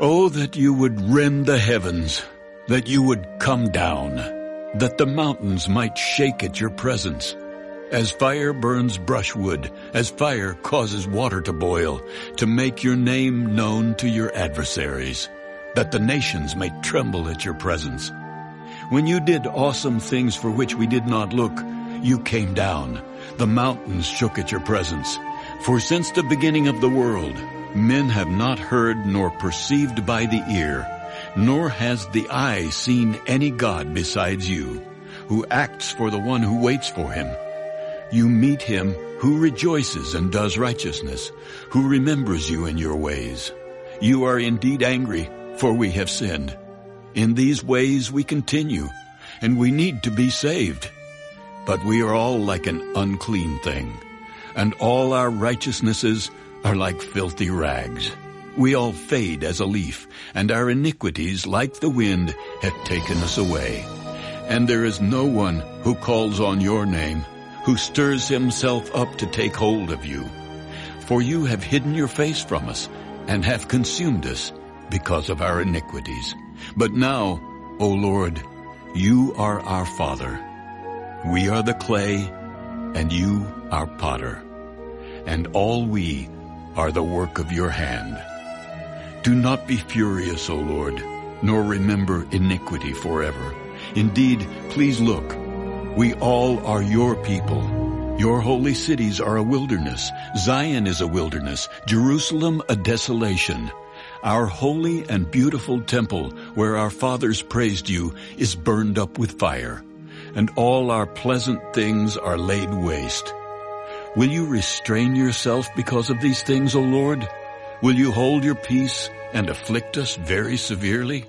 Oh, that you would rend the heavens, that you would come down, that the mountains might shake at your presence. As fire burns brushwood, as fire causes water to boil, to make your name known to your adversaries, that the nations may tremble at your presence. When you did awesome things for which we did not look, you came down. The mountains shook at your presence. For since the beginning of the world, men have not heard nor perceived by the ear, nor has the eye seen any God besides you, who acts for the one who waits for him. You meet him who rejoices and does righteousness, who remembers you in your ways. You are indeed angry, for we have sinned. In these ways we continue, and we need to be saved. But we are all like an unclean thing, and all our righteousnesses are like filthy rags. We all fade as a leaf, and our iniquities, like the wind, have taken us away. And there is no one who calls on your name, who stirs himself up to take hold of you. For you have hidden your face from us, and have consumed us because of our iniquities. But now, O Lord, you are our Father. We are the clay, and you our potter, and all we are the work of your hand. Do not be furious, O Lord, nor remember iniquity forever. Indeed, please look, we all are your people. Your holy cities are a wilderness. Zion is a wilderness, Jerusalem a desolation. Our holy and beautiful temple, where our fathers praised you, is burned up with fire and all our pleasant things are laid waste. Will you restrain yourself because of these things, O Lord? Will you hold your peace and afflict us very severely?